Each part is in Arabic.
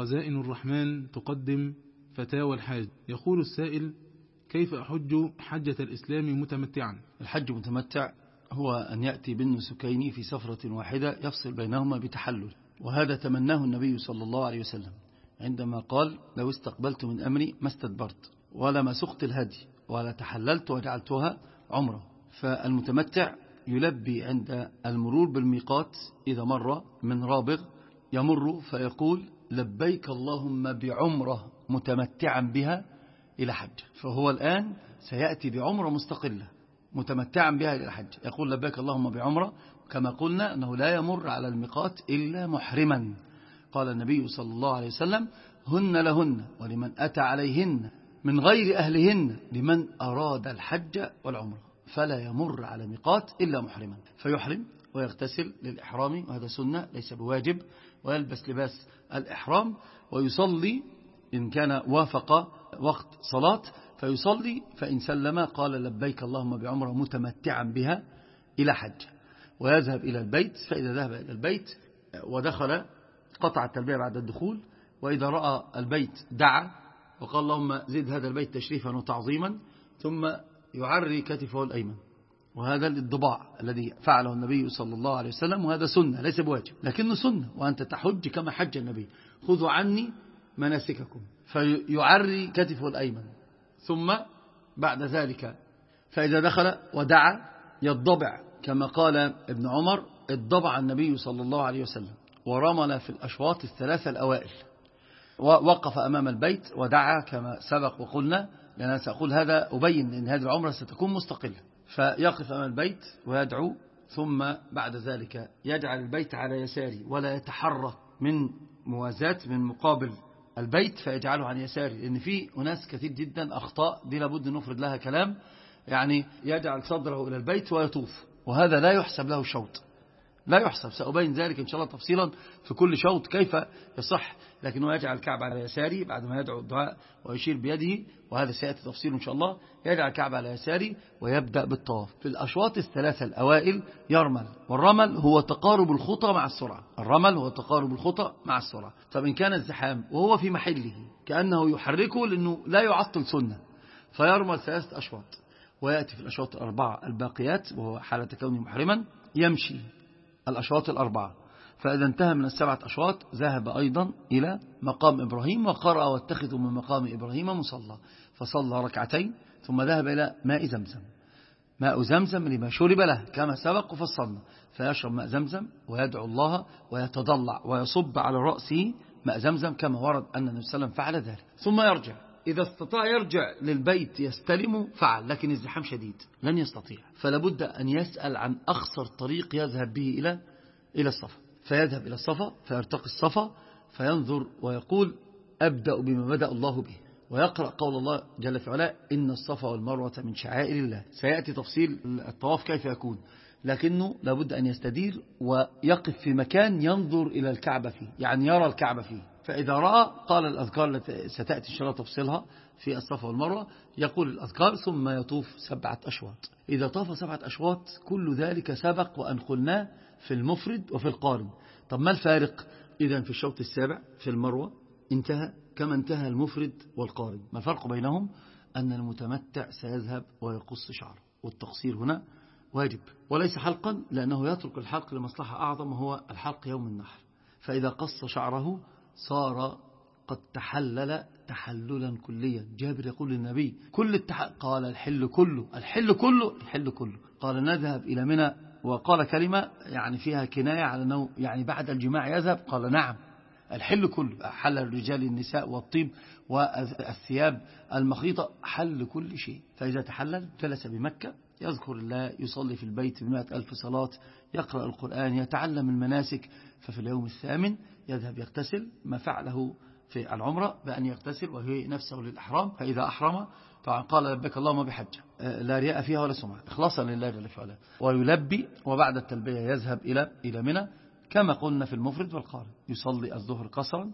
خزائن الرحمن تقدم فتاوى الحاج. يقول السائل كيف أحج حجة الإسلام متمتعا؟ الحج متمتع هو أن يأتي بالنسكين في سفرة واحدة يفصل بينهما بتحلل وهذا تمناه النبي صلى الله عليه وسلم عندما قال لو استقبلت من أمري ما استدبرت ولما سقت الهدي ولا تحللت وجعلتها عمرة. فالمتمتع يلبي عند المرور بالميقات إذا مر من رابغ يمر فيقول لبيك اللهم بعمرة متمتعا بها إلى حج. فهو الآن سيأتي بعمرة مستقلة متمتعا بها إلى حج. يقول لبيك اللهم بعمرة كما قلنا أنه لا يمر على الميقات إلا محرما. قال النبي صلى الله عليه وسلم هن لهن ولمن أتى عليهن من غير أهلهن لمن أراد الحج والعمرة. فلا يمر على ميقات إلا محرما. فيحرم ويغتسل للإحرام وهذا سنة ليس بواجب. ويلبس لباس الإحرام ويصلي إن كان وافق وقت صلاة فيصلي فإن سلم قال لبيك اللهم بعمرة متمتعا بها إلى حج. ويذهب إلى البيت فإذا ذهب إلى البيت ودخل قطع التلبية بعد الدخول وإذا رأى البيت دعا وقال اللهم زد هذا البيت تشريفا وتعظيما ثم يعري كتفه الأيمن. وهذا الانضباع الذي فعله النبي صلى الله عليه وسلم وهذا سنة ليس بواجب لكنه سنة وأنت تحج كما حج النبي. خذوا عني مناسككم. فيعري كتفه الأيمن. ثم بعد ذلك فإذا دخل ودعا يضبع كما قال ابن عمر اضبع النبي صلى الله عليه وسلم. ورمل في الأشواط الثلاثة الأوائل. ووقف أمام البيت ودعا كما سبق وقلنا لأن سأقول هذا أبين أن هذه العمرة ستكون مستقلة. فيقف أمام البيت ويدعو ثم بعد ذلك يجعل البيت على يساره ولا يتحرك من موازاة من مقابل البيت فيجعله عن يساره. لأن في أناس كثير جدا أخطاء دي لابد نفرد لها كلام. يعني يجعل صدره إلى البيت ويطوف وهذا لا يحسب له شوط. لا يحسب سأبين ذلك إن شاء الله تفصيلا في كل شوط كيف يصح لكنه يجعل الكعب على يساري بعد ما يدعو الدعاء ويشير بيده وهذا سيأتي تفصيل إن شاء الله. يجعل الكعب على يساري ويبدأ بالطواف. في الأشواط الثلاثة الأوائل يرمل والرمل هو تقارب الخطى مع السرعة. الرمل هو تقارب الخطى مع السرعة. طب إن كان الزحام وهو في محله كأنه يحركه لأنه لا يعطل سنة فيرمل ثلاثة أشواط. ويأتي في الأشواط الأربعة الباقيات وهو حالة كونه محرما يمشي. الأشواط الأربعة. فإذا انتهى من السبعة أشواط ذهب أيضا إلى مقام إبراهيم وقرأ واتخذوا من مقام إبراهيم مصلى. فصلى ركعتين ثم ذهب إلى ماء زمزم. ماء زمزم لما شرب له كما سبق وفصلنا. فيشرب ماء زمزم ويدعو الله ويتضلع ويصب على رأسه ماء زمزم كما ورد أن النبي صلى الله عليه وسلم فعل ذلك. ثم يرجع. إذا استطاع يرجع للبيت يستلم فعل لكن الزحام شديد لن يستطيع. فلابد أن يسأل عن أخصر طريق يذهب به إلى إلى الصفا. فيذهب إلى الصفا فيرتقي الصفا فينظر ويقول أبدأ بما بدأ الله به. ويقرأ قول الله جل في علاه إن الصفا والمروة من شعائر الله. سيأتي تفصيل الطواف كيف يكون. لكنه لابد أن يستدير ويقف في مكان ينظر إلى الكعبة فيه يعني يرى الكعبة فيه. فإذا رأى قال الأذكار التي ستأتي إن شاء الله تفصيلها في الصفا والمروة يقول الأذكار ثم يطوف سبعة أشواط. إذا طاف سبعة أشواط كل ذلك سبق وأن قلناه في المفرد وفي القارن. طب ما الفارق إذا في الشوط السابع في المروة؟ انتهى كما انتهى المفرد والقارن. ما الفرق بينهم؟ أن المتمتع سيذهب ويقص شعره. والتقصير هنا واجب. وليس حلقا لأنه يترك الحلق لمصلحة أعظم وهو الحلق يوم النحر. فإذا قص شعره صار قد تحلل تحللا كليا. جابر يقول للنبي كل التح... قال الحل كله الحل كله الحل كله. قال نذهب إلى منى وقال كلمة يعني فيها كناية على أنه يعني بعد الجماع يذهب. قال نعم الحل كله. حل الرجال النساء والطيب والثياب المخيطة حل كل شيء. فإذا تحلل جلس بمكة يذكر الله يصلي في البيت بمئة ألف صلاة يقرأ القرآن يتعلم المناسك. ففي اليوم الثامن يذهب يغتسل ما فعله في العمرة بأن يغتسل وهي نفسه للإحرام فإذا أحرم طبعا قال لبك اللهم بحج لا رياء فيها ولا سمعة. إخلاصا لله جل وعلا. ويلبي وبعد التلبية يذهب إلى إلى منى. كما قلنا في المفرد والقارن يصلي الظهر قصرا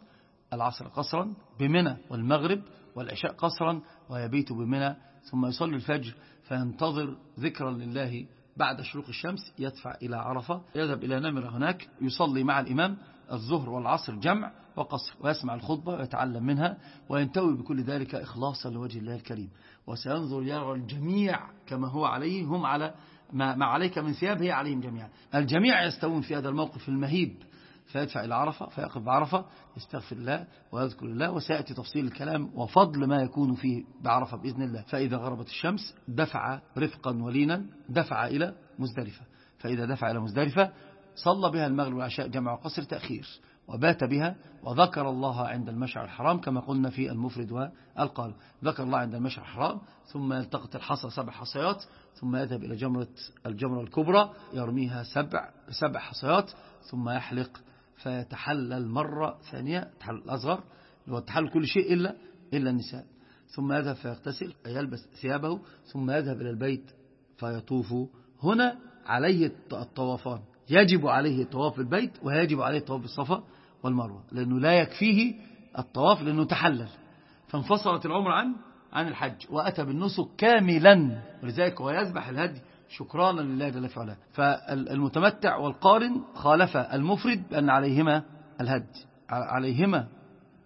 العصر قصرا بمنى والمغرب والعشاء قصرا ويبيت بمنى. ثم يصلي الفجر فينتظر ذكرا لله بعد شروق الشمس يدفع إلى عرفة يذهب إلى نمرة هناك يصلي مع الإمام. الظهر والعصر جمع وقصر ويسمع الخطبة ويتعلم منها وينتوي بكل ذلك إخلاصا لوجه الله الكريم. وسينظر يرى الجميع كما هو عليه هم على ما, عليك من ثياب هي عليهم جميعا. الجميع يستوون في هذا الموقف المهيب. فيدفع إلى عرفة فيقف بعرفة يستغفر الله ويذكر الله وسيأتي تفصيل الكلام وفضل ما يكون فيه بعرفة بإذن الله. فإذا غربت الشمس دفع رفقا ولينا دفع إلى مزدلفة. فإذا دفع إلى مزدلفة صلى بها المغرب والعشاء جمع وقصر تأخير وبات بها وذكر الله عند المشعر الحرام كما قلنا في المفرد والقال. ذكر الله عند المشعر الحرام ثم يلتقط الحصى سبع حصيات ثم يذهب إلى جمرة الجمرة الكبرى يرميها سبع سبع حصيات ثم يحلق فيتحلل مرة ثانية تحلل الأصغر هو تحلل كل شيء إلا إلا النساء. ثم يذهب فيغتسل يلبس ثيابه ثم يذهب إلى البيت فيطوف. هنا عليه الطوافان يجب عليه طواف البيت ويجب عليه طواف الصفا والمروة لأنه لا يكفيه الطواف لأنه تحلل. فانفصلت العمر عن عن الحج وأتى بالنسك كاملا ولذلك هو يذبح الهدي شكرانا لله جل وعلا فالمتمتع والقارن خالف المفرد بأن عليهما الهدي عليهما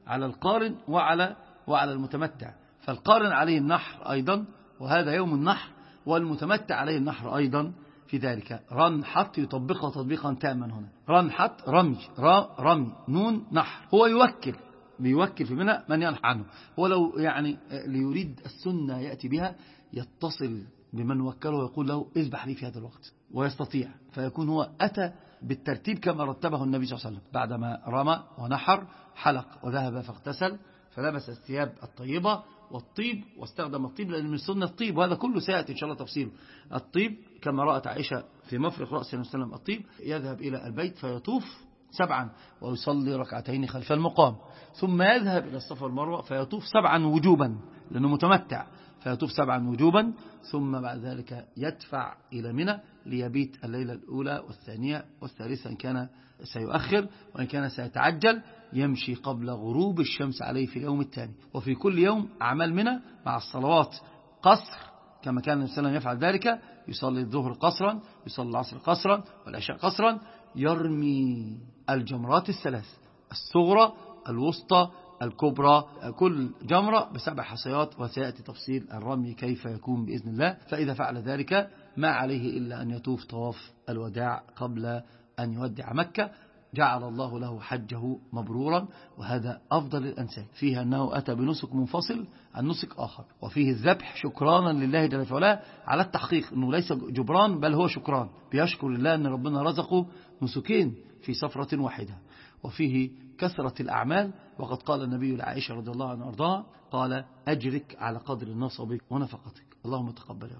على القارن وعلى وعلى المتمتع. فالقارن عليه النحر أيضا وهذا يوم النحر والمتمتع عليه النحر أيضا. في ذلك. رن حط يطبقها تطبيقا تاما هنا. رن حط رمي را رمي نون نحر. هو يوكل بيوكل في منها من ينحى عنه. ولو يعني ليريد السنة يأتي بها يتصل بمن وكله ويقول له اذبح لي في هذا الوقت. ويستطيع. فيكون هو أتى بالترتيب كما رتبه النبي صلى الله عليه وسلم. بعدما رمى ونحر حلق وذهب فاغتسل فلبس الثياب الطيبة والطيب واستخدم الطيب لأن من سنة الطيب وهذا كله سيأتي إن شاء الله تفصيله الطيب كما رأت عائشة في مفرق رأس الله وسلم الطيب يذهب إلى البيت فيطوف سبعا ويصلي ركعتين خلف المقام ثم يذهب إلى الصفا والمروة فيطوف سبعا وجوبا لأنه متمتع. فيطوف سبعا وجوبا ثم بعد ذلك يدفع إلى منى ليبيت الليلة الأولى والثانية والثالثة إن كان سيؤخر وإن كان سيتعجل يمشي قبل غروب الشمس عليه في اليوم الثاني. وفي كل يوم أعمال منى مع الصلوات قصر كما كان النبي صلى الله عليه وسلم يفعل ذلك يصلي الظهر قصرا يصلي العصر قصرا والعشاء قصرا يرمي الجمرات الثلاث الصغرى الوسطى الكبرى كل جمرة بسبع حصيات وسيأتي تفصيل الرمي كيف يكون بإذن الله. فإذا فعل ذلك ما عليه إلا أن يطوف طواف الوداع قبل أن يودع مكة. جعل الله له حجه مبرورا وهذا أفضل الأنساب. فيها أنه أتى بنسك منفصل عن نسك آخر. وفيه الذبح شكرانا لله جل وعلا على التحقيق أنه ليس جبران بل هو شكران. بيشكر الله أن ربنا رزقه نسكين في سفرة واحدة. وفيه كثرة الأعمال. وقد قال النبي لعائشة رضي الله عنها وأرضاها قال أجرك على قدر النصب ونفقتك. اللهم تقبل يا رب.